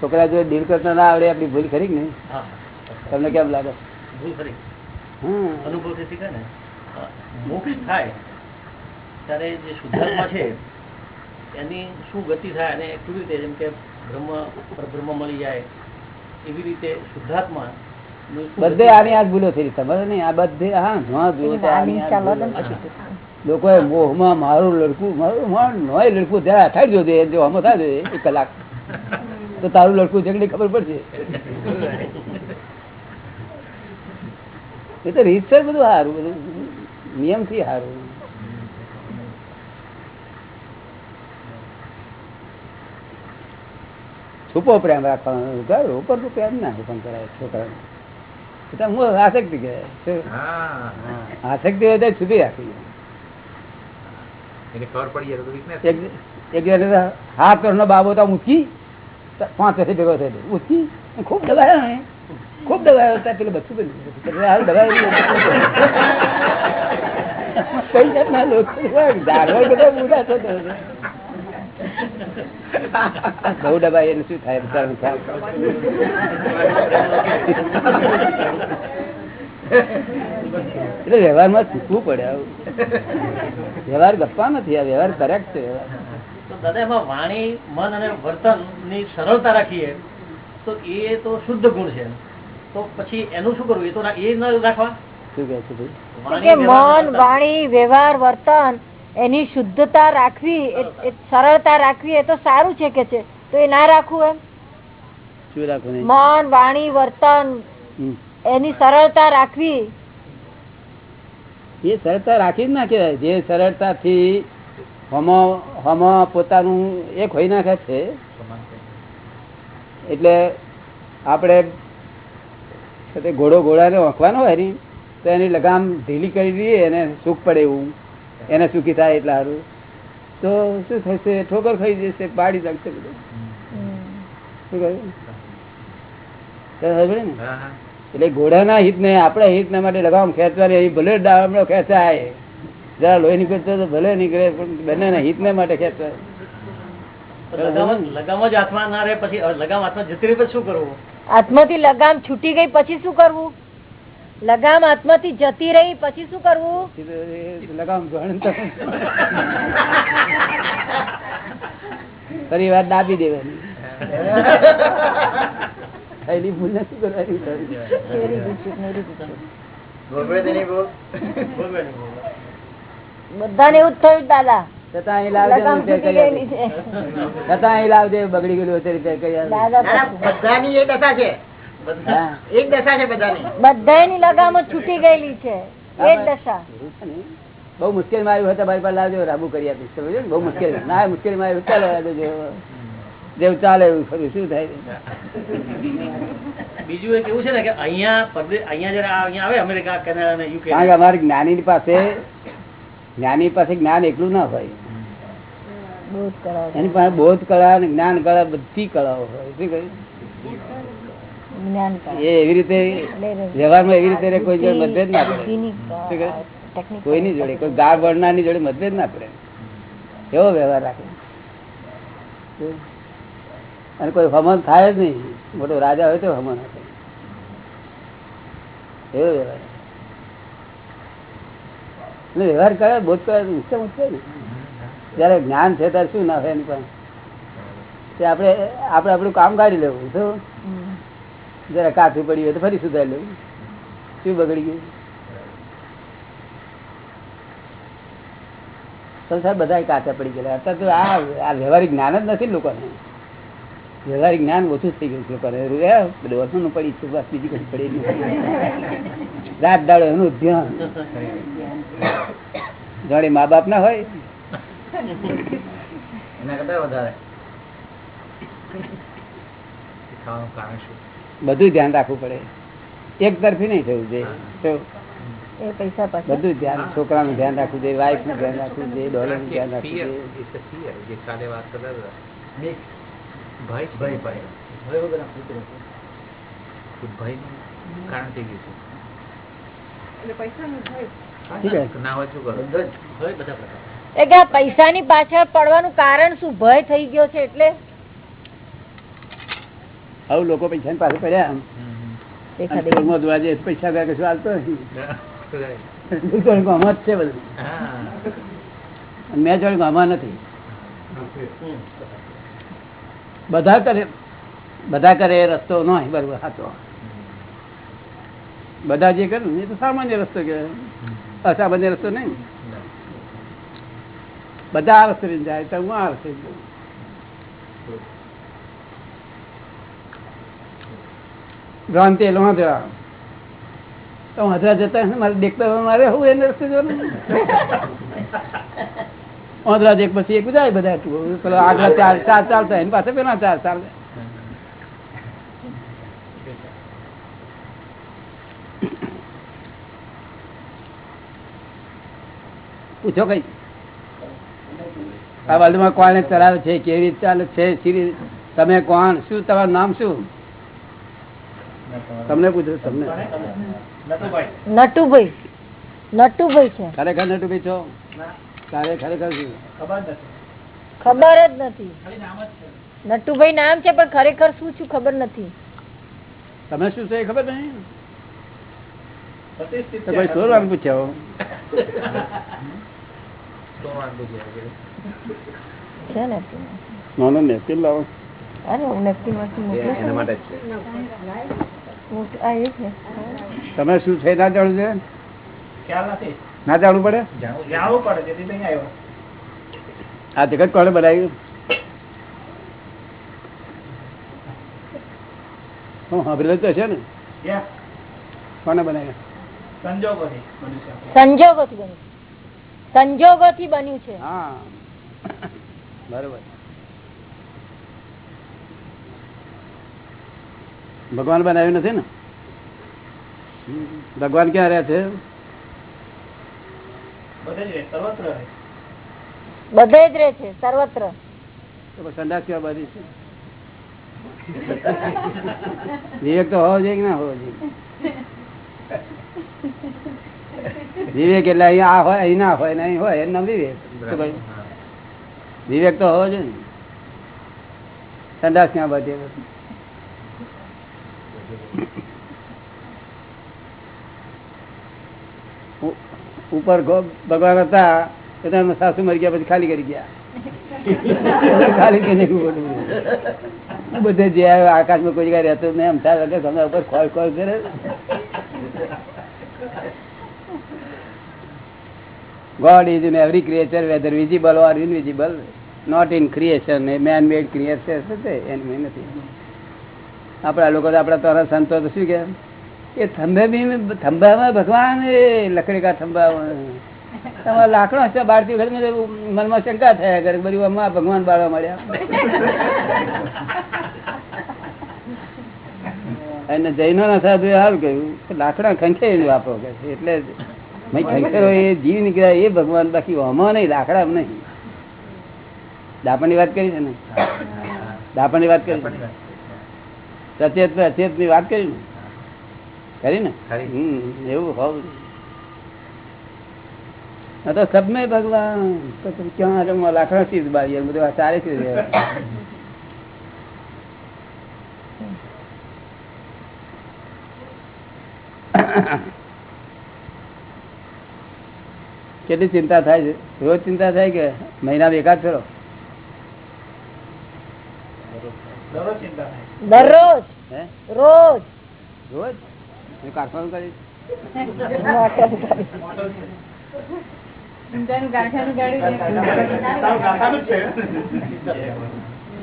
છોકરા જો ડીલ કરતા ના આવડે આપડી ભૂલ ખરી ને તમને કેમ લાગે? ભૂલ ખરી. અનુભવથી શીખે ને? મોક્ષ થાય ત્યારે જે શુદ્ધાત્મા છે એની શું ગતિ થાય અને કેવી રીતે જેમ કે બ્રહ્મ પરબ્રહ્મ મળી જાય એવી રીતે શુદ્ધાત્મા બધે આની આ ભૂલો થઈ સમજ નહીં? આ બધે હા ધોવા ધોવા લોકોએ મોહમાં મારું લડકું મારું મારું નોય લડકું થાય જોજે જો હમો થાય જોજે એક કલાક. તો તારું લડકું જગડી ખબર પડશે? એ તો રીતસર બધું સારું બધું નિયમથી સારું છુપો પ્રેમ રાખવાનો ઘર ઉપર તો પ્રેમ ના પણ કરાય છોકરાને. એટલે હું આસક્તિ કહેવાય? આસક્તિ હોય તો છુપી રાખવી એને ખબર પડી જાય તો weakness એક એક હાથ વર્ષનો બાબો તો ઊંચી પાંચ વર્ષે ભેગો થયો ખૂબ દબાયો ને ખૂબ દબાયો ત્યાં પેલું બચ્ચું બન્યું. હાલ દબાયો કઈ જાતના લોકો જાનવર બધા બુરા થતો બહુ દબાય એને શું થાય. એટલે વ્યવહારમાં શીખવું પડે આવું. વ્યવહાર ગપ્પા નથી આ વ્યવહાર કરેક્ટ છે દાદા વાણી મન અને વર્તનની સરળતા રાખીએ તો એ તો શુદ્ધ ગુણ છે. તો પછી એનું શું કરવું? એ તો એ ન રાખવા? શું કહે છે વાણી, વ્યવહાર, મન વર્તન. વાણી વ્યવહાર વર્તન એની શુદ્ધતા રાખવી સરળતા રાખવી એ તો સારું છે કે છે? તો એ ના રાખવું એમ? શું રાખવું મન વાણી વર્તન. એની સરળતા રાખવી. એ સરળતા રાખી જ નાખે જે સરળતાથી હમો હમો પોતાનું એક હોઈ નાખે છે. એટલે આપણે ઘોડો ઘોડાને ઓંખવાનો હોય ને તો એની લગામ ઢીલી કરી દઈએ એને સુખ પડે એવું. એને સુખી થાય એટલે સારું. તો શું થશે? ઠોકર ખાઈ જશે પાડી નાખશે બધું. શું કહ્યું? ને? હા હા. એટલે ઘોડાના હિત ને આપણા હિત ના માટે લગામ ખેંચવાની ભલે ડાળમડો ખેંચાય. જરા લોહી નીકળતો તો ભલે નીકળે પણ બંનેના હિત ને માટે ખેંચાય લગામ જ- લગામ ના રહે પછી લગામ હાથમાં જતી રહી શું કરવું? આત્માથી લગામ છૂટી ગઈ પછી શું કરવું? લગામ આત્માથી જતી રહી પછી શું કરવું? લગામ ફરી વાત દાબી દેવાની. થયેલી ભૂલ નથી કરવાની. બધાને એવું થયું દાદા? બહુ મુશ્કેલમાં આવ્યું હોય તો પાસે લાવજો રાબુ કરી આપીશ. બહુ મુશ્કેલ. ના મુશ્કેલમાં આવ્યું. ચાલો. જેવું ચાલે એવું ખરું. શું થાય બીજું એક એવું છે ને કે અહીંયા અહીંયા જયારે અહીંયા આવે અમેરિકા કેનેડા અને યુકે કારણ કે અમારી જ્ઞાની પાસે જ્ઞાની પાસે જ્ઞાન એકલું ના હોય. બહુ જ કરાવે એની પાસે બોધ કળા જ્ઞાન કળા બધી કળાઓ હોય. શું કહ્યું? એ એવી રીતે વ્યવહારમાં એવી રીતે કોઈ જોડે મતભેદ ના પડે. કોઈની જોડે કોઈ ગાળ બળનારની જોડે મતભેદ ના પડે. એવો વ્યવહાર રાખે? અને કોઈ હમન થાય જ નહીં. મોટો રાજા હોય તો હમન હશે. એવો વ્યવહાર. એટલે વ્યવહાર કરે, બોધ કરે ઉત્તમ ઉત્તમ ને. જયારે જ્ઞાન છે ત્યારે શું ના હોય એની પણ આપણે આપણે આપણું કામ કાઢી લેવું, શું? જયારે કાઠું પડ્યું હોય તો ફરી સુધારી લેવું. શું બગડી ગયું? સંસાર બધા કાચા પડી ગયેલા. અત્યારે તો આ વ્યવહારિક જ્ઞાન જ નથી લોકોને. વ્યવહારિક જ્ઞાન ઓછું થઈ ગયું છે પણ વસ્તુનું પડી છે બસ બીજી કઈ પડી રાત દાડો એનું ધ્યાન. જોડે મા બાપ ના હોય. એના કરતા વધારે. બધું ધ્યાન રાખવું પડે. એક તરફી નહીં થયું જોઈએ. પૈસા બધું ધ્યાન છોકરાનું ધ્યાન રાખવું જોઈએ વાઇફનું ધ્યાન રાખવું જોઈએ ડોલરનું ધ્યાન રાખવું જોઈએ. ભય છે? ભય ભય. ભય વગરના પુત્ર છે. કે ભયનું કારણ થઈ ગયું છે. છે ના પાછળ પડવાનું કારણ શું? ભય થઈ ગયો છે એટલે? આવું લોકો પૈસા પાસે પડ્યા. પૈસા ગયા કશું હાલતો નથી. ગામમાં જ છે બધું. મેં જોડે ગામમાં નથી. બધા કરે બધા કરે એ રસ્તો ન બરોબર, સાચો. બધા જે કરે ને, એ તો સામાન્ય રસ્તો કહેવાય. અસામાન્ય રસ્તો નહીં? બધા આ રસ્તે જાય, તો હું આ રસ્તે જાઉં. ભ્રાંતિ એટલે વાંધરા તો વાંધરા જતા મારે દેખતા મારે હું એને રસ્તે જવાનું? વાંદરા એક પછી એક જાય બધા પેલો આગળ ચાર ચાર ચાલતા એની પાસે પેલા ચાર ચાલે પૂછો કઈ? આ વર્લ્ડમાં કોને ચલાવે છે? કેવી રીતે ચાલે છે? શ્રી તમે કોણ? શું તમારું નામ શું? તમને પૂછો તમને. નટુભાઈ નટુભાઈ. નટુભાઈ છે. ખરેખર નટુભાઈ છો? તારે ખરેખર ખબર જ નથી. ખાલી નામ જ છે. નટુભાઈ નામ છે પણ ખરેખર શું છું ખબર નથી. તમે શું છે ખબર નહીં? સોરવાનું પૂછ્યો છે. ને નાનો લાવો. તમે શું છે ના જાણવું છે? ખ્યાલ નથી. ના જાણવું પડે? જાણવું આ જગત કોને બનાવ્યું? હું સાંભળેલું તો છે ને? કોને બનાવ્યું? સંજોગોથી બન્યું છે સંજોગોથી બન્યું છે. હા. બરોબર. ભગવાન બનાવ્યું નથી ને? ભગવાન ક્યાં રહ્યા છે? બધે જ રહે, સર્વત્ર રહે. બધે જ છે સર્વત્ર. સંડાસ કેવા બધી છે. વિવેક તો હોવો જોઈએ કે ના હોવો જોઈએ? વિવેક એટલે અહીંયા આ હોય અહીં ના હોય ને અહીં હોય એનું નામ વિવેક. વિવેક તો હોવો જોઈએ ને? સંડાસ ક્યાં બધે ઉ- ઉપર ભગવાન હતા એટલે સાસુ મરી ગયા, પછી ખાલી કરી ગયા. ખાલી કરી બધે. જે આકાશમાં કોઈ જગ્યાએ રહેતો નહીં થાય વગર ગમે ઉપર ખોલ ખોલ કરે God is in every creature whether visible or invisible not in creation A man made creation છે? એની નથી આપણા લોકો આપણા તારા સંતો તો શું કે? એ થંભે બી થંભામાં ભગવાન એ લકડી કા થંભા લાકડો છે બાળતી વખત મનમાં શંકા થયા કરે બધું આમાં ભગવાન બાળવા મળ્યા. અને જૈનો ના સાધુ સારું કહ્યું લાકડા ખંખે વાપરો કે એટલે ખંખેરો એ જીવ નીકળ્યા એ ભગવાન બાકી આમાં નહીં લાકડા નહીં. દાપણની વાત કરી છે ને? દાપણની વાત કરી સચેત અચેતની વાત કરી ને કરી ને? હમ, એવું હોવું આ તો સબમે ભગવાન. તમે ક્યાં લાકડા ચીજ બારી બધું આ ચાલે કેટલી ચિંતા થાય છે? રોજ ચિંતા થાય કે મહિના એકાદ ફેરો દરરોજ ચિંતા થાય. દરરોજ? હે? રોજ? રોજ? કારખાનું કરીશ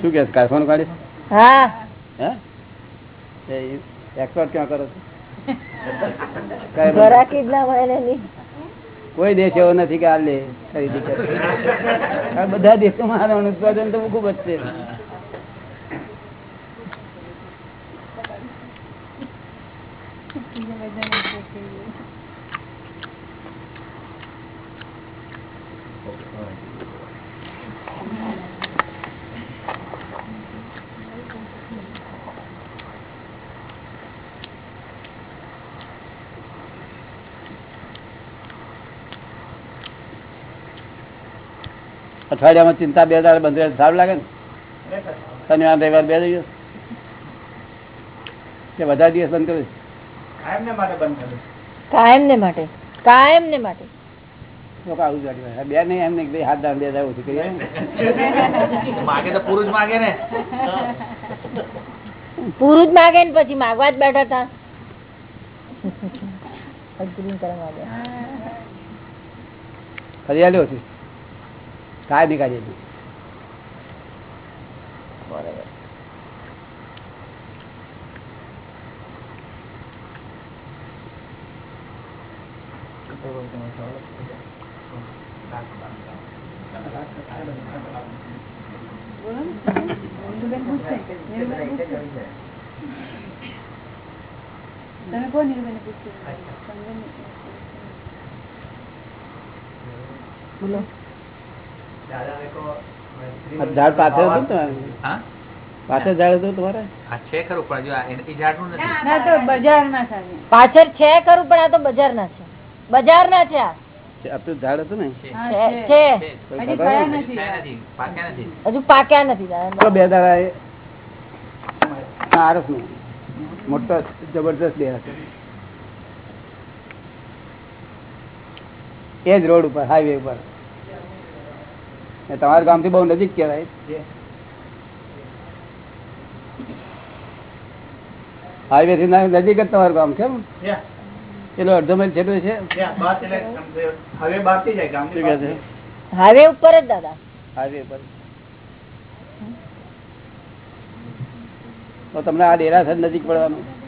શું કે કારખાનું કાઢીશ હા. હે? ક્યાં કરો છો? કઈ દેશ એવો નથી કે આ લે ખરીદી કરે. બધા દેશોમાં ઉત્પાદન તો ખૂબ જ છે. અઠવાડિયામાં ચિંતા બે દાડે બંધ રહે સારું લાગે ને. શનિવાર રવિવાર બે દિવસ. કે બધા દિવસ બંધ કર્યું? કાયમને માટે બંધ કર્યું. કાયમ ને માટે. કાયમ ને માટે લોકો આવું જ બે નહીં એમ નહીં હાથ દાન બે હજાર ઓછું કરીએ માગે તો પુરુષ માગે ને. પૂરું માગે ને પછી માગવા જ બેઠા હતા. અગ્રિમ કરવા માંગે. ફરિયાદ ઓછી કાંઈ નહીં કાઢીએ બરોબર. બોલો ઝાડ પાછળ હતું તમારે? હા? પાછળ ઝાડ હતું તમારે? છે ખરું પણ જો આ એને- એ ઝાડનું નથી. પાછળ છે ખરું પણ આ તો બજાર ના છે બજાર ના છે આ ઝાડ હતું ને? છે. છે છે. કોઈ ખબર? હોય ને? થયા નથી. પાક્યા નથી. હજુ પાક્યા નથી. બે દાડા આરસનું. મોટો જબરદસ્ત બે હતો એ જ રોડ ઉપર હાઈવે ઉપર. એ ગામથી બહુ નજીક કેવાય હાઈવે થી નજીક જ તમારું ગામ કેમ પેલો અડધો માઇલ જેટલું છે? હાઈવે ઉપર જ દાદા. હાઈવે ઉપર. તો તમને આ ડેરાસર નજીક પડવાનું.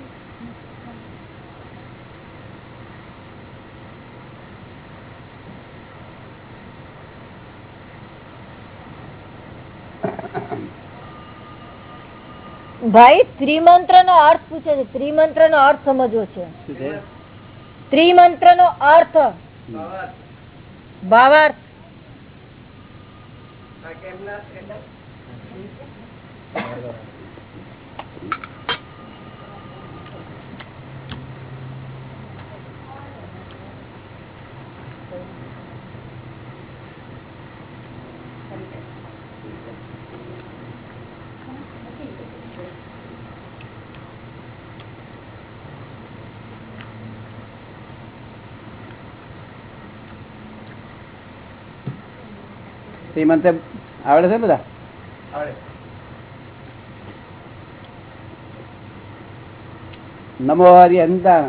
ભાઈ ત્રિમંત્ર નો અર્થ પૂછે છે. ત્રિમંત્ર નો અર્થ સમજવો છે. ત્રિમંત્ર નો અર્થ. ભાવાર્થ. શ્રીમંત આવડે છે બધા? નમો હરિહંતા.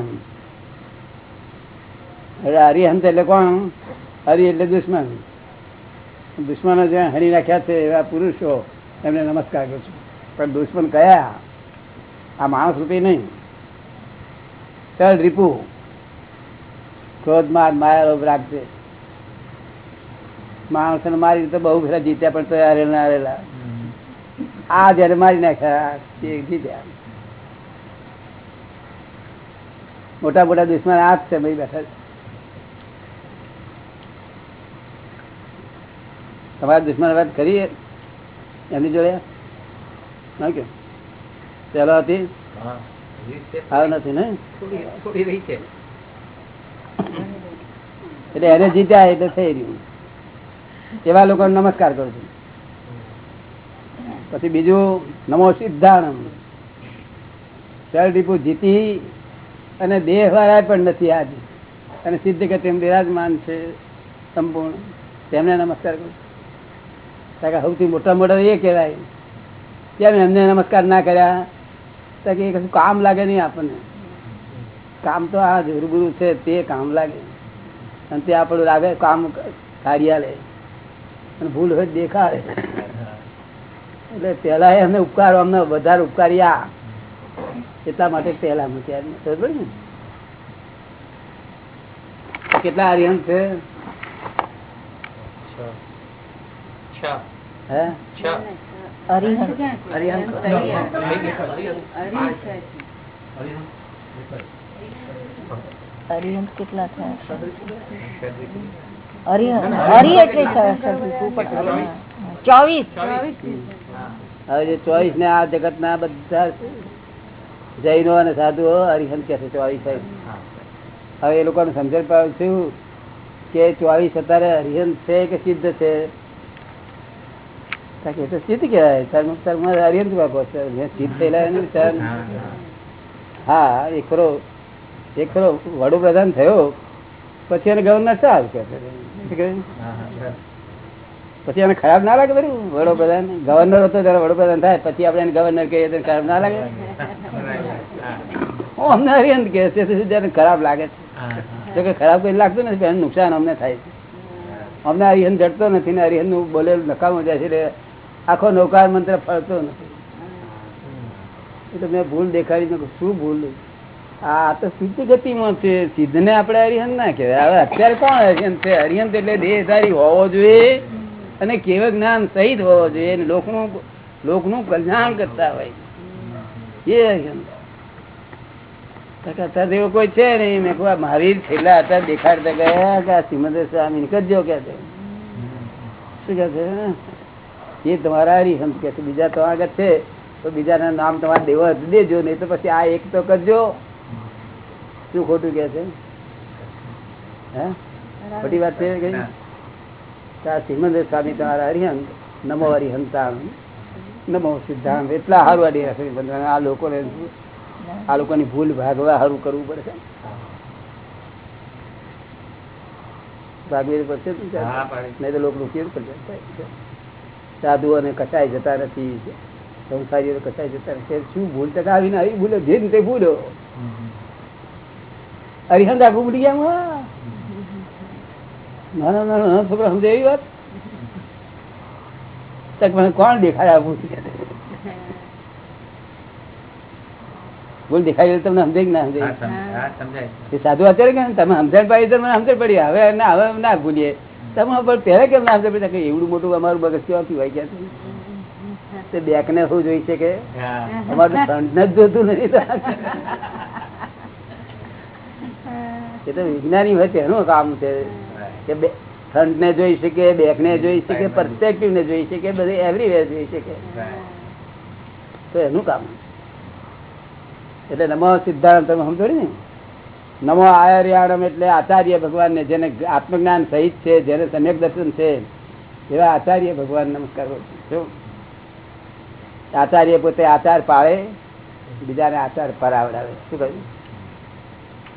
હવે હરિહંત એટલે કોણ? હરિ એટલે દુશ્મન. દુશ્મનો જ્યાં હરી નાખ્યા છે એવા પુરુષો એમને નમસ્કાર કરું છું. પણ દુશ્મન કયા? આ માણસ રૂપી નહીં. ચલ રીપુ. ક્રોધમાં માયા લોભ રાખજે માણસને મારી તો બહુ ફેરા જીત્યા પણ તો હારેલા હારેલા આ જયારે મારી નાખ્યા જીત્યા. મોટા મોટા દુશ્મન આ જ છે ભાઈ બેઠા તમારા દુશ્મન વાત કરી એમની જોડે? કે? પેલો હતી. હાવ નથી ને? એટલે એને જીત્યા એટલે થઈ રહ્યું. એવા લોકો નમસ્કાર કરું છું. પછી બીજું, નમો સિદ્ધાણમ. જીતી અને દેહ વાળા પણ નથી આજ. અને સિદ્ધ કે તેમ બિરાજમાન છે સંપૂર્ણ. તેમને નમસ્કાર કરું કારણ કે સૌથી મોટા મોટા એ કહેવાય કેમ એમને નમસ્કાર ના કર્યા. કે કશું કામ લાગે નહીં આપણને. કામ તો આ રૂબરૂ છે, તે કામ લાગે. અને તે આપણું લાગે, કામ કાર્યા લે અને ભૂલ હોય દેખાડે. એટલે પેલા એમને ઉપકાર અમને વધારે ઉપકાર્યા. એટલા માટે પહેલા મૂક્યા. ખબર ને? કેટલા આર્યન છે? કેટલા થયા? ચોવીસ. ને આ જગત ના બધા જૈનો અને સાધુઓ હરિહન કે ચોવીસ હવે એ લોકોને સમજણ પાડું કે ચોવીસ અત્યારે હરિહન છે કે સિદ્ધ છે? એ તો સિદ્ધ કહેવાય. હરિહંત છે. સિદ્ધ થયેલા હા, એક ખરો એક ખરો વડોપ્રધાન થયો. પછી એને ગવર્નર સાહેબ કે? પછી એને ખરાબ ના લાગે બધું વડોપ્રધાન ગવર્નર હતો ત્યારે વડોપ્રધાન થાય પછી આપણે એને ગવર્નર કહીએ તો ખરાબ ના લાગે? અમને હરિયંત કે છે ત્યારે ખરાબ લાગે છે. જો કે ખરાબ કોઈ લાગતું નથી એનું નુકસાન અમને થાય છે. અમને હરિહન જડતો નથી ને હરિહનનું બોલેલું નકામું જાય છે એટલે આખો નૌકાર મંત્ર ફરતો નથી. એટલે મેં ભૂલ દેખાડી શું ભૂલ? આ તો સિદ્ધ ગતિમાં છે. સિદ્ધને આપણે હરિહન ના કહેવાય. હવે અત્યારે કોણ હરિહન છે? હરિહન એટલે દેહધારી હોવો જોઈએ અને કેવળ જ્ઞાન સહિત હોવો જોઈએ. અને લોકનું લોકનું કલ્યાણ કરતા હોય. એ હરિહન એવો કોઈ છે નહીં. મેં કહું મારી છેલ્લા અત્યારે દેખાડતા ગયા કે આ સિમંદર સ્વામી નીકળજો કે શું કે છે? એ તમારા હરિહંત કે છે. બીજા તો આગળ છે. તો બીજાના નામ તમારે દેવા દેજો. નહીં તો પછી આ એક તો કરજો. શું ખોટું કે છે? હે? ખોટી વાત છે કઈ શ્રીમંદ સ્વામી તમારા હરિહંત નમો હરિહંતાણ નમો સિદ્ધાંત એટલા સારું અડી રાખે આ લોકોને આ લોકોની ભૂલ ભાગવા સારું કરવું પડે છે. ભાગવી પડશે. નહીં તો લોકો રૂપિયો કરશે સાધુઓને કચાઈ જતા નથી. સંસારીઓ કચાઈ જતા નથી શું ભૂલ ટકા આવીને આવી ભૂલો? જે રીતે ભૂલો. અરિહંત આખું ઉડી ગયા નાના નાના નાનો સમજે એવી વાત? તક મને કોણ દેખાય આવું ભૂલ દેખાય તમને સમજે કે ના સમજાય? સાધુ અત્યારે કે તમે સમજણ પડી તો મને સમજણ પડી. હવે ના હવે ના ભૂલીએ. તમે પણ પહેલા કેમ ના સમજણ પડી? એવડું મોટું અમારું બગસ કેવાથી હોય ગયા તે. બેક ને શું જોઈ છે કે. અમારું ફ્રન્ટ ને જ જોતું નથી. એ તો વિજ્ઞાની હોય તેનું કામ છે. કે ફ્રન્ટ ને જોઈ શકે બેક ને જોઈ શકે પરસ્પેક્ટિવ ને જોઈ શકે બધે એવરીવેર જોઈ શકે. તો એનું કામ એટલે નમો સિદ્ધાંત તમે સમજો ને? નમો આયર્યાણમ એટલે આચાર્ય ભગવાન ને જેને આત્મજ્ઞાન સહિત છે જેને સમ્યક દર્શન છે એવા આચાર્ય ભગવાન નમસ્કાર કરું શું આચાર્ય પોતે આચાર પાળે બીજાને આચાર પરાવડાવે. શું કહ્યું?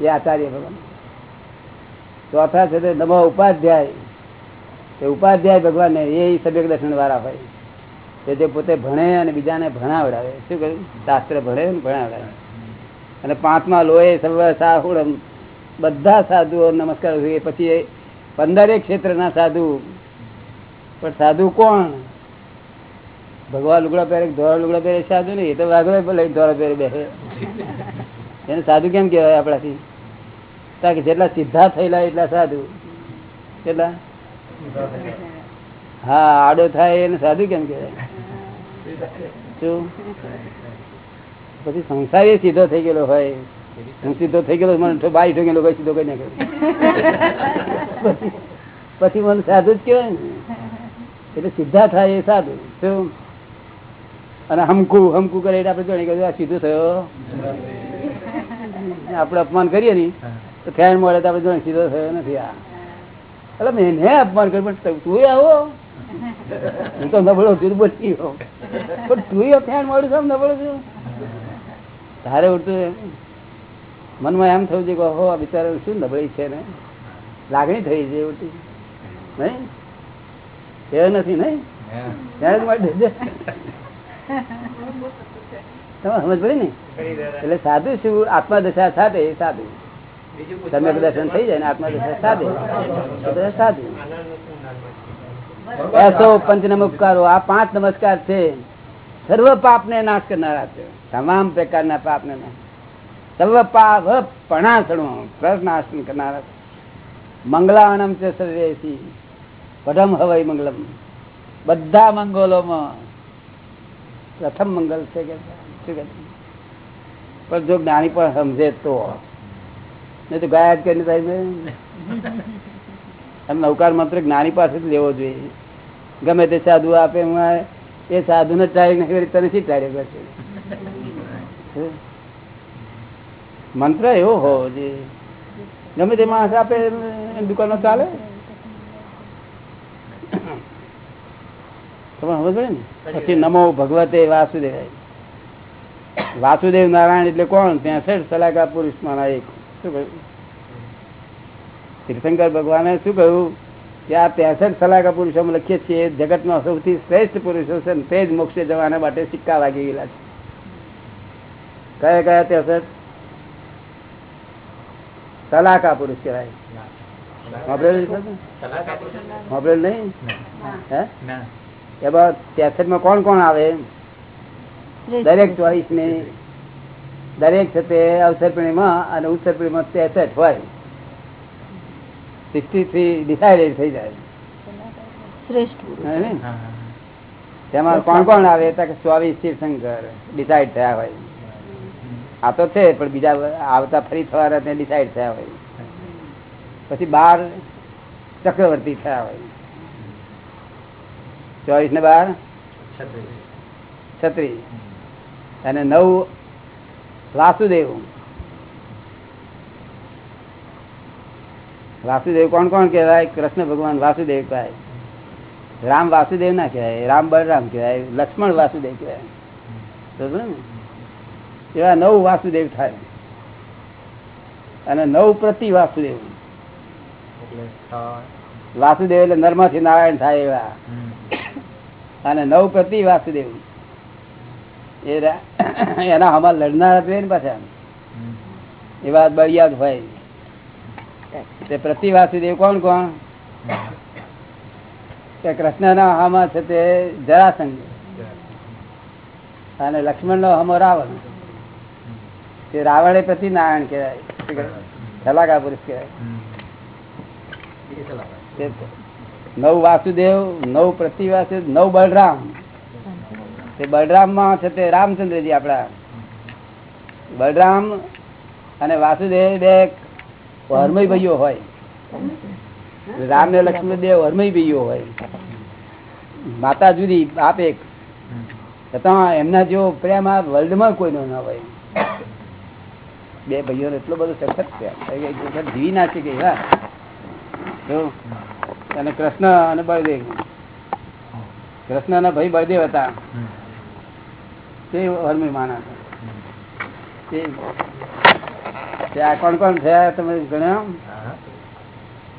એ આચાર્ય ભગવાન. ચોથા છે તે નમો ઉપાધ્યાય. એ ઉપાધ્યાય ભગવાન એ સભ્ય દર્શન વાળા હોય. કે જે પોતે ભણે અને બીજાને ભણાવડાવે. શું કહ્યું? શાસ્ત્ર ભણે ભણાવડાવે. અને પાંચમા લોહે સર્વ સાહુડમ બધા સાધુઓ નમસ્કાર કરીએ. પછી પંદરેક ક્ષેત્રના સાધુ. પણ સાધુ કોણ? ભગવાન લુગડા પહેરે ધોળા લુગડા પહેરે? સાધુ નહીં. એ તો વાઘડો લઈ ધોળા પહેરે બેસે. એને સાધુ કેમ કહેવાય આપણાથી? કારણ કે જેટલા સીધા થયેલા એટલા સાધુ. કેટલા? હા, આડો થાય એને સાધુ કેમ કે શું? પછી સંસારી સીધો થઈ ગયેલો હોય. હું સીધો થઈ ગયેલો મને બાઈ ઠોકેલો કોઈ સીધો કઈ ના પછી મને સાધુ જ કહેવાય ને. એટલે સીધા થાય એ સાધુ. શું? અને હમકું હમકું કરે એટલે આપણે જોડે આ સીધો થયો. આપણે અપમાન કરીએ ને તો ફેન મળે તો આપણે સીધો થયો નથી આ. એટલે મેં અપમાન કર્યું પણ તું આવો. હું તો નબળો છું બોલી ગયો. પણ તું ફેન મળ્યું છે નબળો છું. તારે ઉડતું એમ. મનમાં એમ થયું છે કે હો આ બિચારા શું નબળી છે ને? લાગણી થઈ છે ઉડતી. નહીં? એ નથી નહીં. ત્યારે માટે તમે સમજ પડી ને? એટલે સાધુ શું? આત્મા દશા સાથે એ સાધુ. તમે દર્શન થઈ જાય ને આત્મા બધા સાધુ. એસો પંચ નમસ્કારો આ પાંચ નમસ્કાર છે. સર્વ પાપ ને નાશ કરનારા છે. તમામ પ્રકારના પાપ ને સર્વ પાપ પણાસણો પ્રનાશ કરનારા મંગલાણમ છે સર્વેસી પઢમ હવાઈ મંગલમ. બધા મંગલોમાં પ્રથમ મંગલ છે કે શું કે પણ જો જ્ઞાની પણ સમજે તો નહીં તો ગાયા કરીને થાય અને નૌકાર મંત્ર જ્ઞાની પાસે લેવો જોઈએ. ગમે તે સાધુ આપે એમાં એ સાધુ ને ટાળી નાખી વળી તને શી ટાળી કરશે મંત્ર એવો હોવો જોઈએ. ગમે તે માણસ આપે દુકાનો ચાલે. તમારે પછી નમો ભગવતે વાસુદેવાય. વાસુદેવ નારાયણ એટલે કોણ? ત્યાંસઠ સલાહકાર પુરુષમાંના એક. શું કહ્યું? તીર્થંકર ભગવાને શું કહ્યું? કે આ ત્યાંસઠ પુરુષો અમે લખીએ છીએ જગતમાં સૌથી શ્રેષ્ઠ પુરુષો છે તે જ મોક્ષે જવાના માટે સિક્કા વાગી ગયેલા છે. કયા કયા પેસઠ સલાહકા પુરુષ કહેવાય. નહીં? હે? એમાં ત્યાંસઠમાં કોણ કોણ આવે? દરેક ચોઈસની દરેક છે તે અવસર અને ઉત્તર તેસઠ હોય. સિક્સટી થ્રી ડિસાઇડેડ થઈ જાય. તેમાં કોણ કોણ આવે? તો કે ચોવીસ તીર્થંકર ડિસાઇડ થયા હોય. આ તો છે પણ બીજા આવતા ફરી થવાના તે ડિસાઇડ થયા હોય. પછી બાર ચક્રવર્તી થયા હોય. ચોવીસ ને બાર? છત્રીસ. છત્રી અને નવ વાસુદેવ. વાસુદેવ કોણ કોણ કહેવાય? કૃષ્ણ ભગવાન વાસુદેવ કહેવાય. રામ વાસુદેવ ના કહેવાય રામ બળરામ કહેવાય લક્ષ્મણ વાસુદેવ કહેવાય. ને? એવા નવ વાસુદેવ થાય. અને નવ પ્રતિ વાસુદેવ. વાસુદેવ એટલે નર્મથી નારાયણ થાય એવા. અને નવ પ્રતિ વાસુદેવ. એના હમણાં લડનારા જ હોય ને પાછા હમ. એવા બળિયાદ હોય. તે પ્રતિ વાસુદેવ કોણ કોણ? કે કૃષ્ણના હામાં છે તે જરાસંઘ. અને લક્ષ્મણ નો હમો રાવણ. તે રાવણ એ પ્રતિ નારાયણ કહેવાય. સલાકા પુરુષ કહેવાય. નવ વાસુદેવ નવ પ્રતિ નવ બલરામ. તે બલરામમાં છે તે રામચંદ્રજી આપડા બળરામ અને વાસુદેવ બે હરમય ભાઈઓ હોય. રામ ને લક્ષ્મણ હરમય ભાઈઓ હોય. માતા જુદી, બાપ એક. એમના જેવો પ્રેમ આ વર્લ્ડમાં કોઈનો ના હોય. બે ભાઈઓ એટલો બધો સખત પ્રેમ. જીવી નાખી ગઈ હા. અને કૃષ્ણ અને બળદેવ. કૃષ્ણ ના ભાઈ બળદેવ હતા. તે અર્મી માના તે તે કોણ કોણ થયા તમે ગણ્યા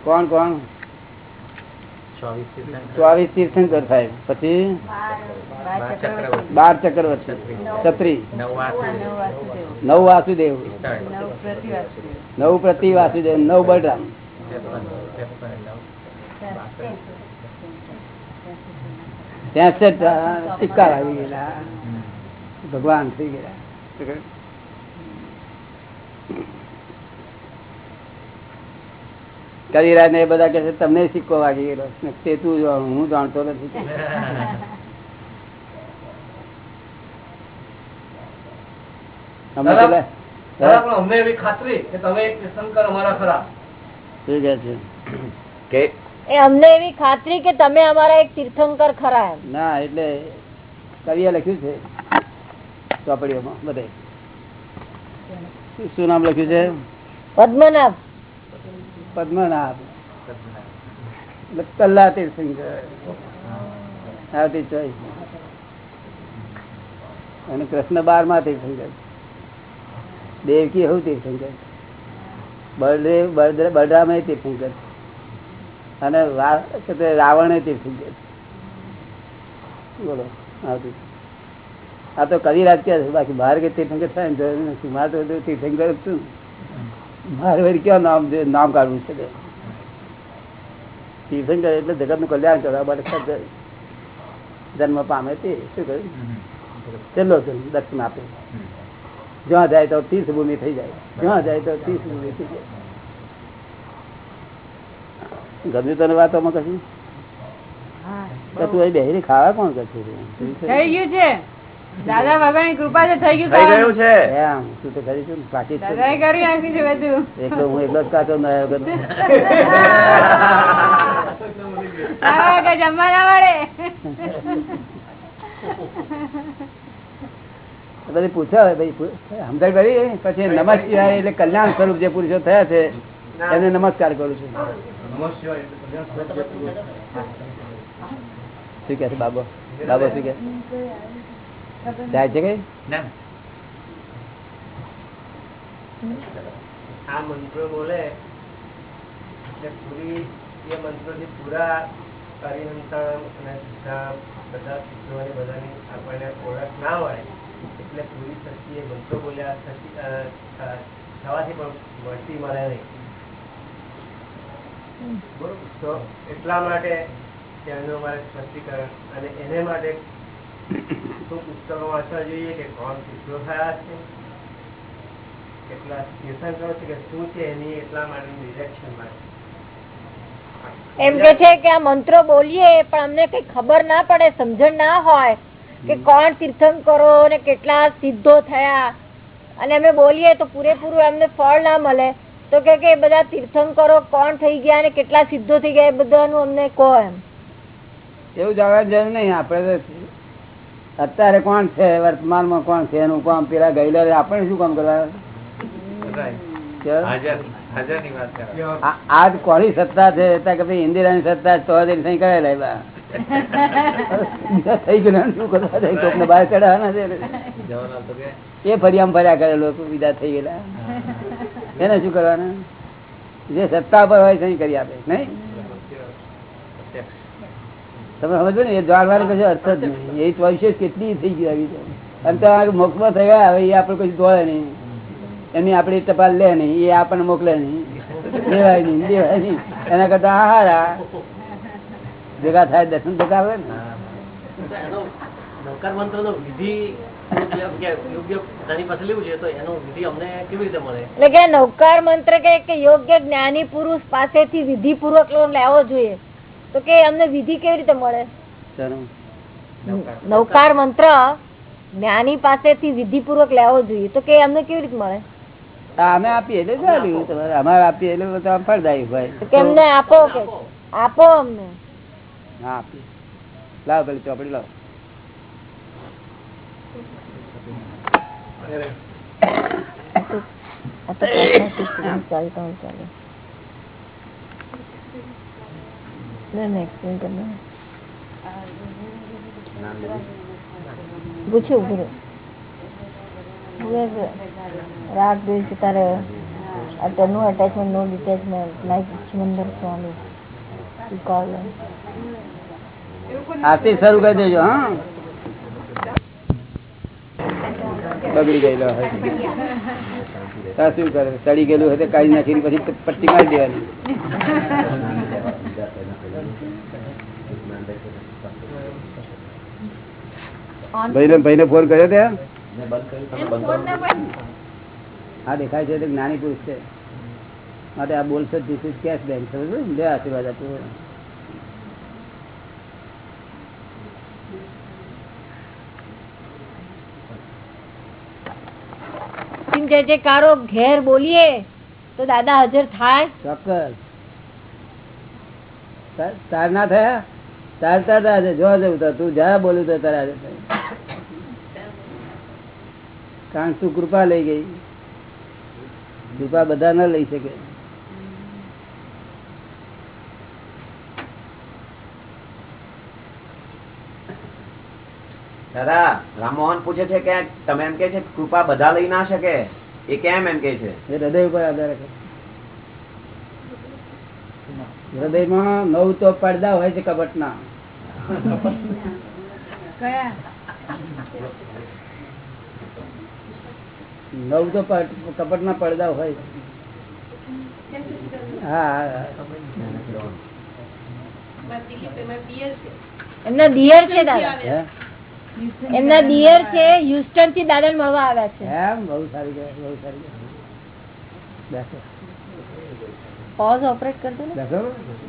કોણ કોણ? ચોવીસ તીર્થંકર. સાહેબ. થાય પછી? બાર ચક્રવર્તી. છત્રી. નવ વાસુદેવ. નવ પ્રતિ વાસુદેવ. નવ બળરામ ત્યાં સિક્કા આવી ગયેલા. ભગવાન થઈ ગયા. કવિરાજ ને એ બધા કે તમને સિક્કો વાગી ગયેલો તે તું હું જાણતો નથી. અમે દાદા, પેલા- દાદા, પણ અમને એવી ખાતરી કે તમે તીર્થંકર અમારા ખરા. શું કે? એ અમને એવી ખાતરી કે તમે અમારા એક તીર્થંકર ખરા ના એટલે કવિએ લખ્યું છે. ચોપડીઓમાં બધે શું- નામ લખ્યું છે? પદ્મનાભ. પદ્મનાભ. કલ્લા તીર્થંકર આવતી ચોઈસ. અને કૃષ્ણ બારમાં તીર્થંકર દેવકી એવું તીર્થંકર બળદેવ બળદ- બલરામ એ તીર્થંકર અને રાવણ એ તીર્થંકર બોલો આવતી. આ તો કવિરાજ કે છે. બાકી બહાર કે તીર્થંકર થાય ને જરૂર નથી. મારે તો તીર્થંકર છું. મારે વળી ક્યાં નામ નામ કાઢવું છે તીર્થંકર એટલે જગતનું કલ્યાણ કરવા માટે જન્મ પામે તે શું કહ્યું છેલ્લો જન્મ દર્શન આપે. જ્યાં જાય તો તીર્થ ભૂમિ થઈ જાય. જ્યાં જાય તો તીર્થ ભૂમિ થઈ જાય. ગમ્યું તને વાતોમાં કશું? કશું બેહીને ખાવા કોણ કશું થઈ ગયું છે. દાદા ભગવાન કૃપા છે થઈ ગયું થઈ ગયું છે. એમ તું તો કરી છું? બાકી. દાદાએ કરી નાખ્યું છે બધું. એકલો હું એકલો જ કાચો ન આવ્યો કદી. આવા કે જમવા ના મળે બધી પૂછો ભાઈ સમજણ કરી પછી નમસ્કાર એટલે કલ્યાણ સ્વરૂપ જે પુરુષો થયા છે એને નમસ્કાર કરું છું. શું કે છે બાબો? બાબો શું કે જાય છે કઈ? આ મંત્રો બોલે પૂરી એ મંત્રોથી પૂરા હરિહંતા અને સીધા બધા અને બધાની આપણને ઓળખ ના હોય એટલે પૂરી શક્તિ એ મંત્રો બોલ્યા થવાથી પણ મળતી મળે નહીં. બરોબર. તો એટલા માટે તેનું અમારે સ્પષ્ટીકરણ અને એને માટે શું પુસ્તકો વાંચવા જોઈએ કે કોણ સિદ્ધો થયા છે? કેટલા તીર્થંકરો છે કે શું છે એની એટલા માટે? ડિરેક્શન એમ કે છે કે આ મંત્રો બોલીએ પણ અમને કઈ ખબર ના પડે સમજણ ના હોય કે કોણ તીર્થંકરો ને કેટલા સિદ્ધો થયા. અને અમે બોલીએ તો પૂરેપૂરું એમને ફળ ના મળે. તો કે કે એ બધા તીર્થંકરો કોણ થઈ ગયા ને કેટલા સિદ્ધો થઈ ગયા એ બધાનું અમને કહો એમ. એવું જવાની જરૂર નહીં આપણે તો અત્યારે કોણ છે? વર્તમાનમાં કોણ છે? એનું કામ પેલા ગયેલા આપણે શું કામ કરવા કરે. આજ કોની સત્તા છે કે ભાઈ ઇન્દિરાની સત્તા તો કરાયેલા એવા. બીજા થઈ ગયું શું કરવા કોકને બહાર ચડાવવાના છે એ ફરિયામ ફર્યા કરે લોકો વિદા થઈ ગયેલા. એને શું કરવાના? જે સત્તા પર હોય સહી કરી આપે નહીં? તમે સમજો ને એ જાણવાનો કશો અર્થ જ નહીં. એ ચોઈસીસ કેટલી થઈ ગઈ આવી અને તમારે મોકમાં થયા હવે એ આપણે કશું દોડે નહીં. એની આપણી ટપાલ લે નહીં એ આપણને મોકલે નહીં. દેવાય નહીં દેવાય નહીં. એના કરતા આહારા ભેગા થાય દર્શન ભેગા આવે ને. તો એનો નવકાર વિધિ યોગ્ય કે યોગ્ય બધાની પાસે લેવું છે તો એનો વિધિ અમને કેવી રીતે મળે? એટલે કે નૌકાર મંત્ર કે કે યોગ્ય જ્ઞાની પુરુષ પાસેથી વિધિ પૂર્વક લેવો જોઈએ? તો કે અમને વિધિ કેવી રીતે મળે? નવકાર. મંત્ર જ્ઞાની પાસેથી વિધિ પૂર્વક લેવો જોઈએ. તો કે અમને કેવી રીતે મળે? અમે આપીએ એટલે ચાલ્યું તમારે અમારે આપીએ એટલે તો ફળદાયી ભાઈ કેમને આપો કે આપો. અમને. હા આપીએ. લાવ પેલી ચોપડી લાવ. હોય ચાલે. ના, ના, explain કર દો ને. પૂછે. ઉભું રહે. ઉભું રહે. રાગ દ્વેષ તારે અત્યારે નો અટેચમેન્ટ નો ડિટેચમેન્ટ લાઈક ચિમંદર સ્વામી call આરતી શરૂ કરી દેજો હા. બગડી ગયેલો હોય. શું કરે? સડી ગયેલું હોય તો કાઢી નાખીને પછી પટ્ટી મારી દેવાની. ભાઈને ભાઈને ફોન કર્યો તે? હા દેખાય છે જ્ઞાની પુરુષ છે. માટે આ બોલશે ધીસ ઇઝ કેશ બેંક સમજ લે આશીર્વાદ આપો. જે જયકારો ઘેર બોલીએ તો દાદા હાજર થાય? ચોક્કસ. તાર- ના થયા? તાર તાર તાર છે. જો જવું તો તું જ્યાં બોલું તો તારા હાજર કારણ તું કૃપા લઈ ગઈ. કૃપા બધા ના લઈ શકે. દાદા રામમોહન પૂછે છે કે તમે એમ કે છે કૃપા બધા લઈ ના શકે? એ કેમ એમ કે છે? એ હૃદય ઉપર આધાર રાખે. હૃદયમાં નવ તો પડદા હોય છે કપટના. કયા? નવ તો કપટ ના પડદા હોય. હા એમના દિયર છે દાદા? એમના દિયર છે હ્યુસ્ટનથી દાદા મળવા આવ્યા છે. એમ? બહુ સારી બહુ સારી બેસો. પોઝ ઓપરેટ કરજો ને.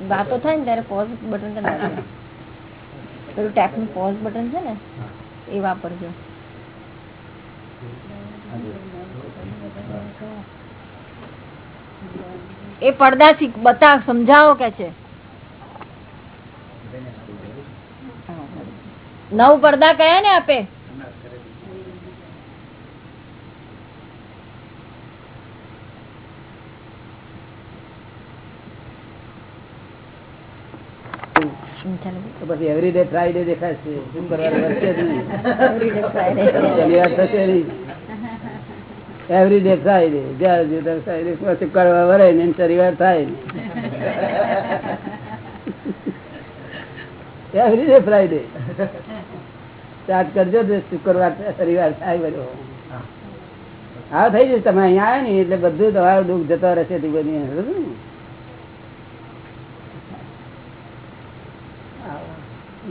વાતો થાય ને ત્યારે પોઝ બટન કરી નાખજો પેલું ટેપનું પોઝ બટન છે ને એ વાપરજો. એ પડદા થી બતા સમજાવો કે છે? નવ પડદા કયા ને આપે ચાલો તો પછી એવરી ડે ફ્રાઈડે દેખાશે. શું કરવાનું? વધશે જ નહીં. Every શનિવાર થશે નહીં. એવરી ફ્રાઈડે જ્યારે જોતા ફ્રાઈડે પછી કરવા વરે ને શનિવાર થાય એવરીડે ફ્રાઈડે સ્ટાર્ટ કરજો શુક્રવાર શનિવાર થાય બધો. હા થઈ જશે. તમે અહીંયા આવ્યા ને એટલે બધું તમારું દુઃખ જતા રહેશે તે બધી સમજો ને?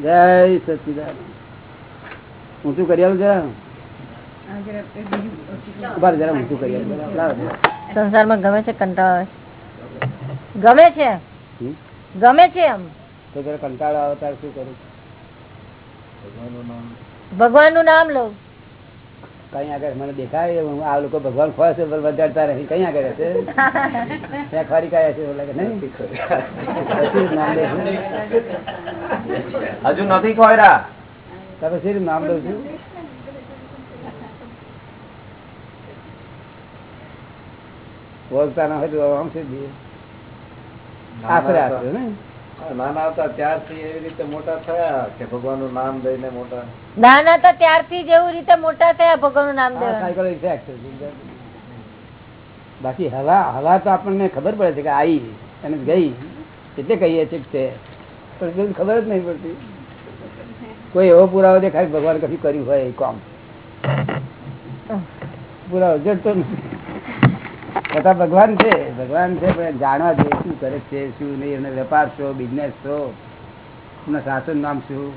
જય સચિદાન ઊંચું કરી આવું જરા? જરા ઊંચું કરી આવું જરા. લાવો જરા. સંસારમાં ગમે છે કંટાળો આવે. ગમે છે? ગમે છે એમ? તો જરા કંટાળો આવે ત્યારે શું કરું? ભગવાનનું નામ લો કઈ આગળ મને દેખાય હું આ લોકો ભગવાન ખોવા છે વધારતા રહે કઈ આગળ હશે? ત્યાં ખરી કયા છે લે. હજુ નથી ખોયરા. તમે પછી નામ લઉં છું? બોલતા ના હોય તો આમ છે. આશરે આશરે ને નાના હતા ત્યારથી એવી રીતે મોટા થયા કે ભગવાનનું નામ દઈને મોટા? નાના હતા ત્યારથી જેવું રીતે મોટા થયા ભગવાનનું નામ. બાકી હલા હલા તો આપણને ખબર પડે છે કે આવી અને ગઈ. એટલે કહીએ છીએ તે પણ ખબર જ નહીં પડતી. કોઈ એવો પુરાવો દેખાય ભગવાન કશું કર્યું હોય એ કામ. પુરાવો જડતો નથી. છતાં ભગવાન છે ભગવાન છે પણ જાણવા જોઈએ શું કરે છે શું નહીં એમને વેપાર છો બિઝનેસ છો એમના સાસુનું નામ શું?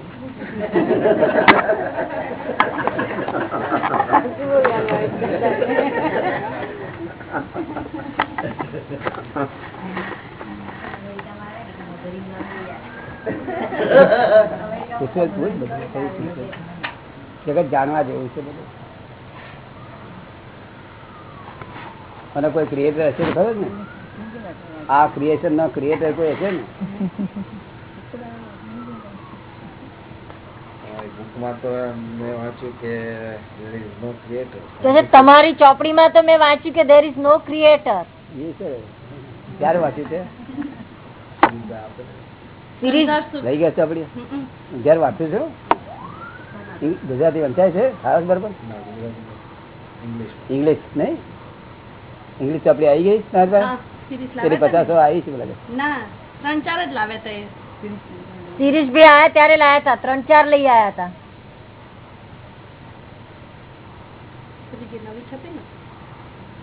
બધું. જગત જાણવા જેવું છે બધું? અને કોઈ ક્રિએટર હશે ખરો ખબર ને? આ ક્રિએશન નો ક્રિએટર કોઈ હશે ને? તમારી ચોપડી મેં વાંચ્યું કે there is no creator. કે છે તમારી ચોપડીમાં તો મેં વાંચ્યું કે દેર ઇઝ નો ક્રિએટર ક્યારે વાંચ્યું છે? લઈ ગયા ચોપડી જયારે વાંચ્યું છે? ગુજરાતી વંચાય છે? ખાસ બરોબર. ઇંગ્લિશ નહીં? ઇંગ્લિશ ચોપડી આવી ગઈ? પેલી પચાસો આવી છે ના ત્રણ ચાર જ લાવે તે સિરીઝ બી આયા ત્યારે લાયા હતા ત્રણ ચાર લઈ આયા હતા.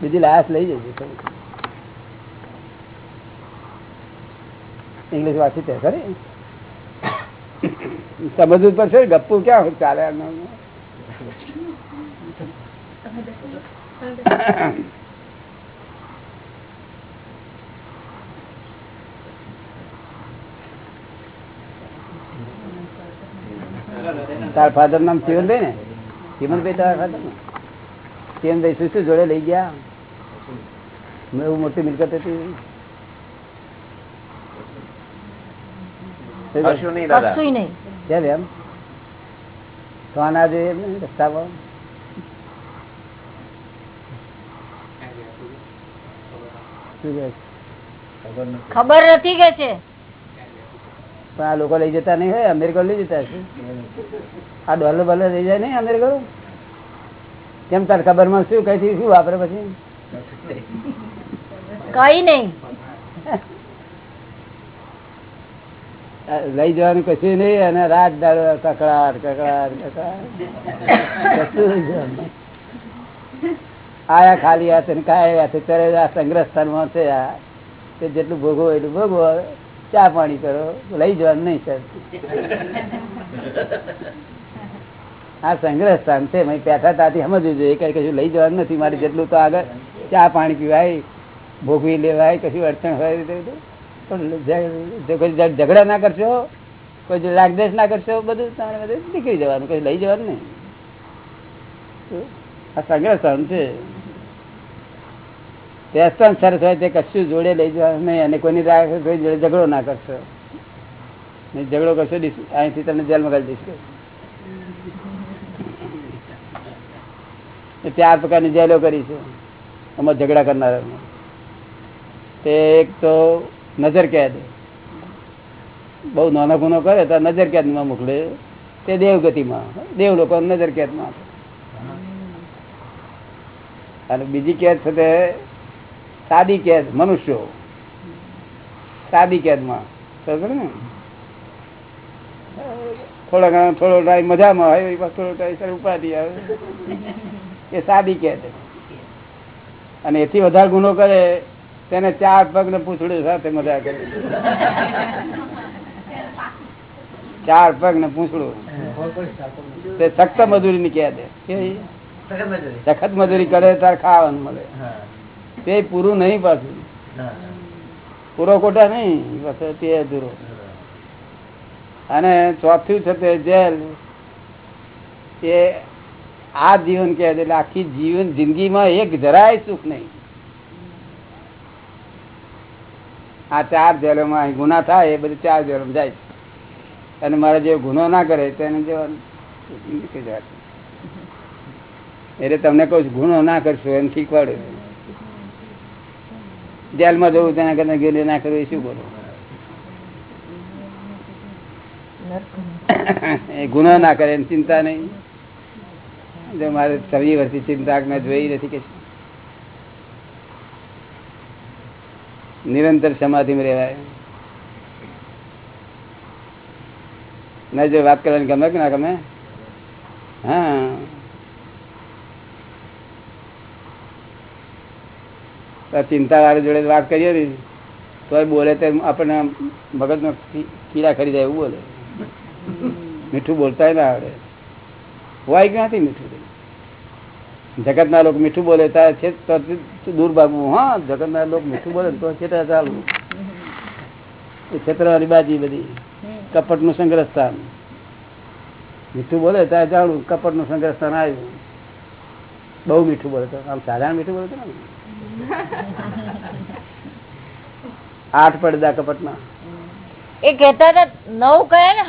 બીજી લાશ લઈ જજો ઇંગ્લિશ વાંચી તે ખરી? સમજવું પડશે ગપ્પુ ક્યાં ચાલે આનું? તાર ફાધર નામ ચીવનભાઈ ને? ચીમનભાઈ તારા ફાધર ને? ચીમનભાઈ શું શું જોડે લઈ ગયા? એવું મોટી મિલકત હતી. એમ? સોના જોઈએ? ખબર નથી કે છે? પણ આ લોકો લઈ જતા નહીં હોય અમેરિકા લઈ જતા હશે. આ ડોલર બોલર લઈ જાય નહીં અમેરિકા કેમ તાર ખબરમાં શું કઈ શું વાપરે પછી? કઈ નહીં. લઈ જવાનું કશું નહીં અને રાત દાડો કકડાટ કકડાટ કકડાટ. કશું લઈ જવાનું આયા ખાલી હાથે કાયા હાથે ત્યારે આ સંગ્રહ સ્થાનમાં છે આ. તે જેટલું ભોગવો એટલું ભોગવો ચા પાણી કરો? લઈ જવાનું નહીં સર આ સંગ્રહ સ્થાન છે પેઠા તાથી સમજવું જોઈએ. કઈ કશું લઈ જવાનું નથી મારે જેટલું તો આગળ ચા પાણી પીવાય ભોગવી લેવાય, કશું અડચણ હોય પણ ઝઘડા ના કરશો, કોઈ રાગદેશ ના કરશો, બધું તમારે બધું નીકળી જવાનું કઈ લઈ જવાનું નહીં? આ સંગ્રહ સ્થાન છે. વ્યસન સરસ હોય તે કશું જોડે લઈ જવાનું નહીં, અને કોઈની કોઈ જોડે ઝઘડો ના કરશો. નહીં ઝઘડો કરશો અહીંથી તમને જેલમાં કરી દઈશ ચાર પ્રકારની જેલો કરી છે. આમાં ઝઘડા કરનારા તે એક તો નજર કેદ. બહુ નાનો ગુનો કરે તો નજર કેદમાં મોકલે. તે દેવગતિમાં. દેવ લોકો નજર કેદમાં અને બીજી કેદ છે તે સાદી કેદ મનુષ્યો. સાદી કેદમાં. ને? થોડા ઘણા થોડો ટાઈમ મજામાં હોય થોડો ટાઈમ ઉપાધિ આવે. એ સાદી કેદ. અને એથી વધારે ગુનો કરે તેને ચાર પગ ને પૂછડું સાથે મજા કરે. ચાર પગ ને પૂછડું. તે સખત મજૂરી ની કેદ? સખત મજૂરી. કરે તાર ખાવાનું મળે. તે પૂરું નહીં પાછું. પૂરો કોટા નહીં બસ તે અધૂરો. અને ચોથું છે તે જેલ. એ આ જીવન કે એટલે આખી જીવન જિંદગીમાં એક જરાય સુખ નહીં. આ ચાર જેલોમાં અહીં ગુના થાય એ બધું ચાર જેલોમાં જાય છે. અને મારે જે ગુનો ના કરે તેને જે નીકળી જાય છે. એટલે તમને કહું ગુનો ના કરશો એમ શીખવાડે. જેલમાં જવું તેના કરતા ગેલી ના કરવું શું બોલો? એ ગુનો ના કરે ચિંતા નહીં. જો મારે છવી વર્ષથી ચિંતા મેં જોઈ નથી કે નિરંતર સમાધિમાં રહેવાય. ના જો વાત કરવાની ગમે કે ના ગમે? હા. ચિંતા વાળી જોડે વાત કરીએ ને તો બોલે તેમ આપણને મગજમાં કીડા ખરી જાય એવું બોલે. મીઠું બોલતા ના આવડે. હોય ક્યાંથી મીઠું જગત ના લોકો મીઠું બોલે ત્યારે છે તો દૂર ભાગવું. હા જગત ના લોકો મીઠું બોલે તો છે ચાલવું. છેતરવાની બાજી બધી. કપટનું સંગ્રહ સ્થાન મીઠું બોલે ત્યારે જાણું કપટનું સંગ્રહ સ્થાન આવ્યું. બહુ મીઠું બોલે તો. આમ સાધારણ મીઠું બોલે તો ને? આઠ પડદા કપટમાં. એ કેતા હતા નવ કયા ને?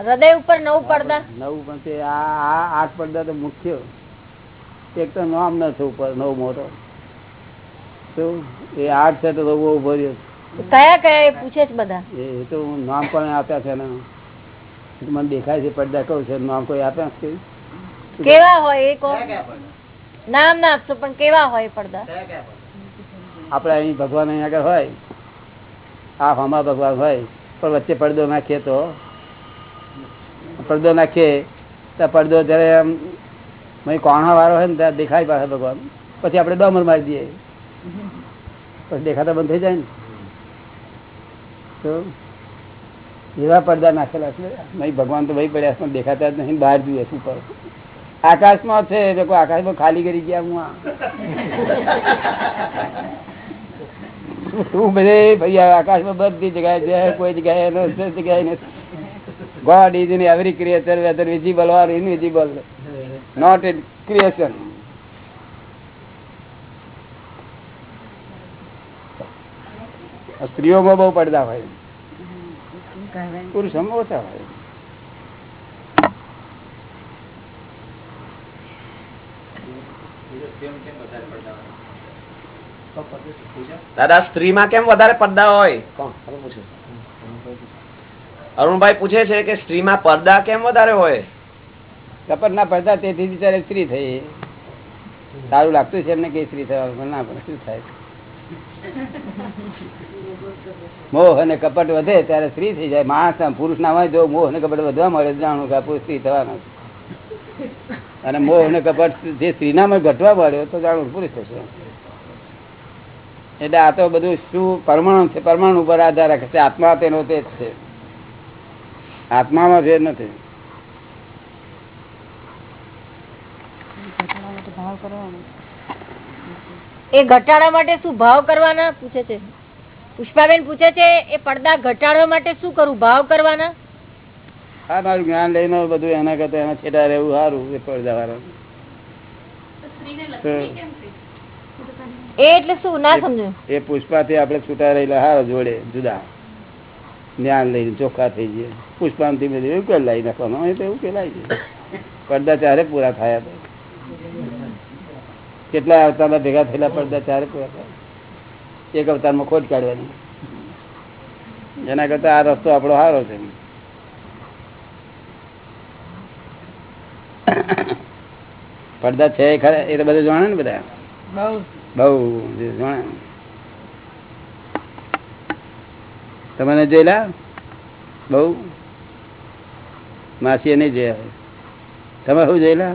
હૃદય ઉપર નવ પડદા. નવ પણ આ આ આઠ પડદા તો મુખ્ય. એક તો નામ ન છે ઉપર નવ મોટો શું એ આઠ છે તો બહુ ઊભો રહ્યો કયા કયા એ પૂછે છે બધા? એ તો હું નામ પણ આપ્યા છે ને મને દેખાય છે પડદા કઉ છે નામ કોઈ આપ્યા છે કેવા હોય એ કોણ? નામ ના આપશો પણ કેવા હોય પડદા? આપણે અહીં ભગવાન અહીં આગળ હોય, આ હોમા ભગવાન હોય, પણ વચ્ચે પડદો નાખીએ તો? પડદો નાખીએ, તો પડદો જયારે આમ કોણા વાળો હોય ને ત્યાં દેખાય પાસે ભગવાન. પછી આપણે ડોમર મારી દઈએ. પછી દેખાતા બંધ થઈ જાય ને. તો એવા પડદા નાખેલા છે. નહીં ભગવાન તો ભાઈ પડ્યા પણ દેખાતા જ નહીં બહાર જોઈએ શું પર આકાશમાં છે લોકો આકાશમાં ખાલી કરી ગયા હું તું બધે ભાઈ આકાશમાં બધી જગ્યાએ છે કોઈ જગ્યાએ જગ્યાએ નથી God is in every creature whether visible or invisible not in creation સ્ત્રીઓમાં બહુ પડદા હોય. પુરુષોમાં ઓછા હોય? દાદા સ્ત્રીમાં કેમ વધારે પડદા હોય? કોણ? અરુણભાઈ પૂછે છે કે સ્ત્રીમાં પડદા કેમ વધારે હોય? કપટ ના પડતા તેથી બિચારે સ્ત્રી થઈ. સારું લાગતું છે એમને કે સ્ત્રી થવાનું ના પણ શું થાય? મોહ અને કપટ વધે ત્યારે સ્ત્રી થઈ જાય. માણસ પુરુષ ના હોય જો મોહ અને કપટ વધવા મળે જાણું કે પુરુષ સ્ત્રી થવાના અને મોહ અને કપટ જે સ્ત્રીનામાં ઘટવા મળ્યો તો જાણવું પુરુષ થશે. એટલે આ તો બધું શું પરમાણુ છે? પરમાણુ ઉપર આધાર રાખે છે. આત્મા તેનો તે જ છે. આત્મામાં ફેર નથી. એ ઘટાડવા માટે શું ભાવ કરવાના? પૂછે છે. પુષ્પાબેન પૂછે છે એ પડદા ઘટાડવા માટે શું કરવું ભાવ કરવાના? આ મારું જ્ઞાન લઈને બધું એના કરતા એના છેટા રહેવું સારું એ પડદા વાળા એટલે શું? ના સમજ્યું એ પુષ્પાથી આપણે છૂટા રહેલા હાર જોડે જુદા. જ્ઞાન લઈને ચોખ્ખા થઈ જઈએ પુષ્પાંતિ ધીમે ધીમે ઉકેલ લાવી નાખવાનો. એ તો કે લાવી પડદા ચારે પૂરા થયા હતા કેટલા અવતારના ભેગા થયેલા પડદા ચારે પૂરા થયા. એક અવતારમાં ખોટ કાઢવાની. એના કરતા આ રસ્તો આપણો સારો છે. પડદા છે ખરા? એ તો બધા જાણે ને બધા. બહુ બહુ. તમને જોયેલા? બહુ? માસી નહીં જોયા. તમે શું જોયેલા.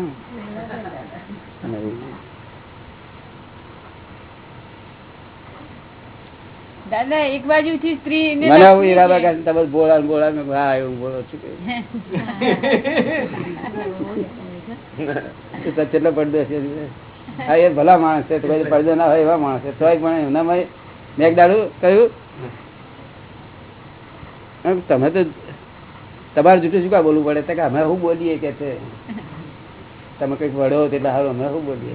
દાદા એક બાજુ થી સ્ત્રી મને આવું લક્ષ્મી ઈરાબા તમે બોલા બોલા હા એવું છું કેટલો પડદો છે. હા એ ભલા માણસ છે કોઈ પડદો ના હોય એવા માણસ છે. તોય પણ એનામાં મેં દાડું કહ્યું તમે તો તમારે જૂઠું શું કા બોલવું પડે? કે અમે શું બોલીએ કે છે? તમે કંઈક વડો એટલે અમે શું બોલીએ.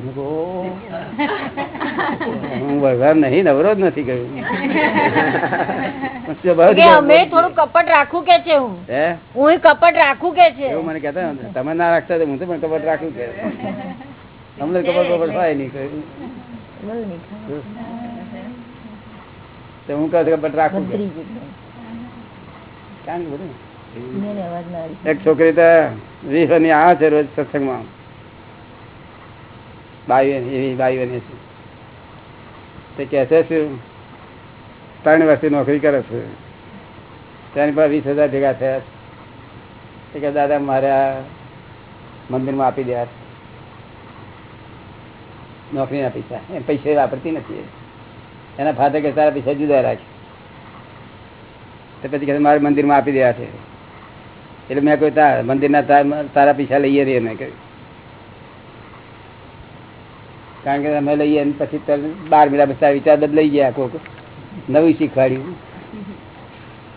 હું ભગવાન નહીં નવરો જ નથી કહ્યું અમે થોડું કપટ રાખું કે છે હું? હે? હું કપટ રાખું કે છે? એવું મને કેતા તમે ના રાખતા હું તો પણ કપટ રાખું કે? અમને ખબર ખબર હોય નહીં કહ્યું હું કહું છું રાખું કારણ કે એક છોકરી તો વીસની આ છે રોજ સત્સંગમાં. બાવી એવી બાવી છે તે કહે છે શું? ત્રણ વર્ષથી નોકરી કરે છે. તેની પર વીસ હજાર ભેગા થયા છે. તે કે દાદા મારે મંદિરમાં આપી દે છે. નોકરીના પૈસા. એ પૈસા વાપરતી નથી એના ફાધર કે તારા પૈસા જુદા રાખે તો પછી કહે, મારે મંદિરમાં આપી દેવા છે. એટલે મેં કોઈ તાર, મંદિરના તાર- પૈસા લઈએ રહીએ મેં કહ્યું. કારણ કે અમે લઈએ પછી બાર મહિના પછી વિચાર બદલાઈ ગયા કોક. નવી શીખવાડ્યું.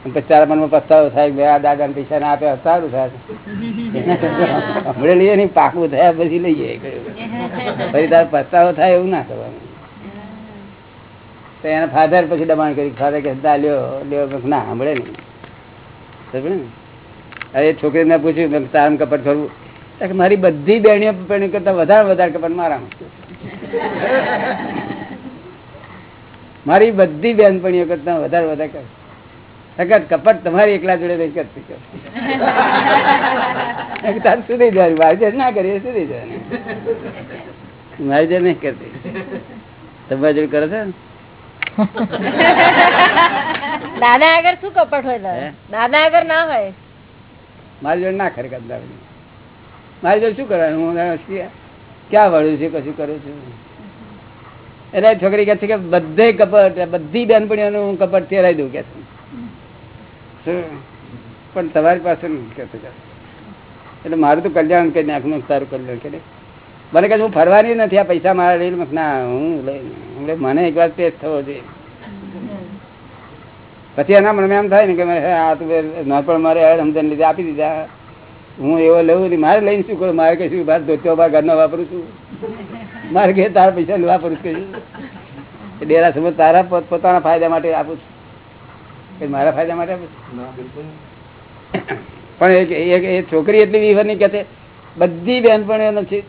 તારા મનમાં પસ્તાવો થાય બે આ દાદાને પૈસા ના આપ્યા સારું થાય. હમણે લઈએ નહીં પાકું થયા પછી લઈએ. પછી તારો પસ્તાવો થાય એવું ના કરવાનું તો એના ફાધર પછી દબાણ કરી ફાધર કે દા લ્યો લ્યો. ના હમણાં નહીં. સમજે ને? અરે છોકરીને પૂછ્યું મેં કીધું, કપડ કપટ કરવું મારી બધી બેણીઓ બેણી કરતા વધારે વધારે કપટ મારામાં મારી બધી બેનપણીઓ કરતા વધારે વધારે સગત કપટ તમારી એકલા જોડે રહી કરતી સુધી જવાનું મારી ના કરીએ સુધી જવાનું મારી જોડે નહીં કરતી. તમારી જોડે કરો છો દાદા આગળ શું કપટ હોય દાદા? આગળ ના હોય? મારી જોડે ના ખરેખર મારી જોડે શું કરવાનું? હું ક્યાં- વળ્યું છે કશું કરું છું. એટલે છોકરી કહે છે કે બધે કપટ બધી બેનપણીઓનું હું કપટ ફેરાઈ દઉં કે છે? પણ તમારી પાસે. એટલે મારું તો કલ્યાણ કરી નાખનું તારું કલ્યાણ કરી મને કહે હું ફરવાની નથી આ પૈસા મારા લઈને ના, હું મને એક વાર ટેસ્ટ થવો જોઈએ. પછી એના મને એમ થાય ને કે આ તો નાનપણ મારે સમજણ લીધે આપી દીધા. હું એવો લઉં નહીં મારે લઈને શું કરું? મારે કહીશું બાર ધોત્યો બાર ઘરનો વાપરું છું? મારે કે તારા પૈસા વાપરું છું? ડેરા સમજ તારા પોત- પોતાના ફાયદા માટે આપું છું. કે મારા ફાયદા માટે? પણ એ છોકરી એટલી વિવરની કે છે બધી બેનપણીઓ નથી.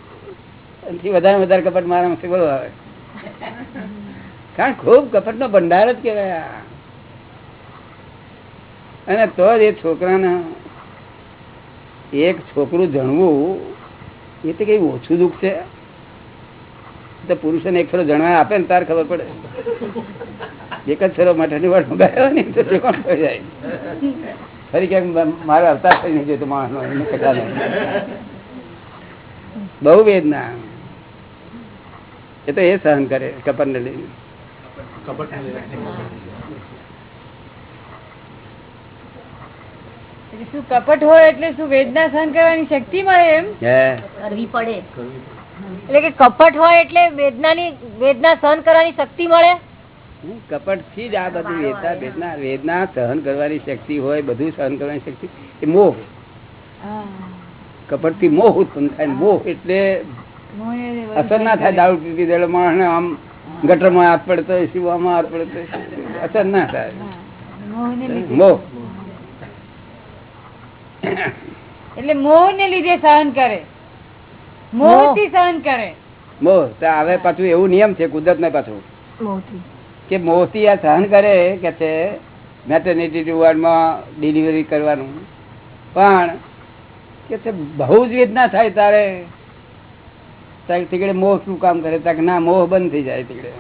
એનાથી વધારે વધારે કપટ મારા માંથી બોલો આવે. કારણ ખૂબ કપટનો ભંડાર જ કહેવાય અને તો જ એ છોકરાને એક છોકરું જણવું એ તો કઈ ઓછું દુઃખ છે. તો પુરુષોને એક ફેરો જણવા આપે ને તાર ખબર પડે. એક જ ફેરો મઠની વાળ મંગાવ્યો ને તો કોણ થઈ જાય? ફરી ક્યાંક મારે અવતાર થઈ નહીં જોઈતો નહીં. બહુ વેદના. એ તો એ સહન કરે કપરને લઈને. શું કપટ હોય એટલે શું વેદના સહન કરવાની શક્તિ મળે એમ? કરવી પડે. એટલે કે કપટ હોય એટલે વેદનાની વેદના સહન કરવાની શક્તિ મળે? કપટથી જ આ બધું વેદના વેદના વેદના સહન કરવાની શક્તિ હોય બધું સહન કરવાની શક્તિ એ મોહ. કપટથી મોહ ઉત્પન્ન થાય મોહ એટલે અસર ના થાય. દારૂ પીતી દેલો માણસ આમ ગટરમાં હાથ પડતો હોય શિવામાં હાથ પડતો હોય. અસર ના થાય. મોહ. એટલે મોહ ને લીધે સહન કરે. મોહથી સહન કરે. મોહ તો હવે પાછું એવું નિયમ છે કુદરત ને પાછું કે મોહથી આ સહન કરે કે છે મેટર્નિટી વોર્ડમાં ડિલિવરી કરવાનું. પણ કે છે બહુ જ વેદના થાય તારે. તીકડે મોહ શું કામ કરે? ત્યાં ના મોહ બંધ થઈ જાય તીકડે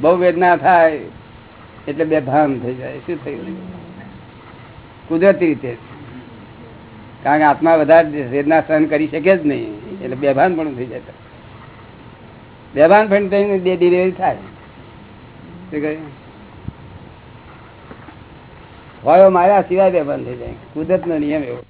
બહુ વેદના થાય એટલે બે ભાન થઈ જાય. શું થયું? કુદરતી રીતે. કારણ કે આત્મા વધારે વેદના સહન કરી શકે જ નહીં. એટલે બેભાન પણ થઈ જાય બેભાન પણ થઈને બે ડિલિવરી થાય. હોય માર્યા સિવાય બેભાન થઈ જાય. કુદરત નો નિયમ એવો.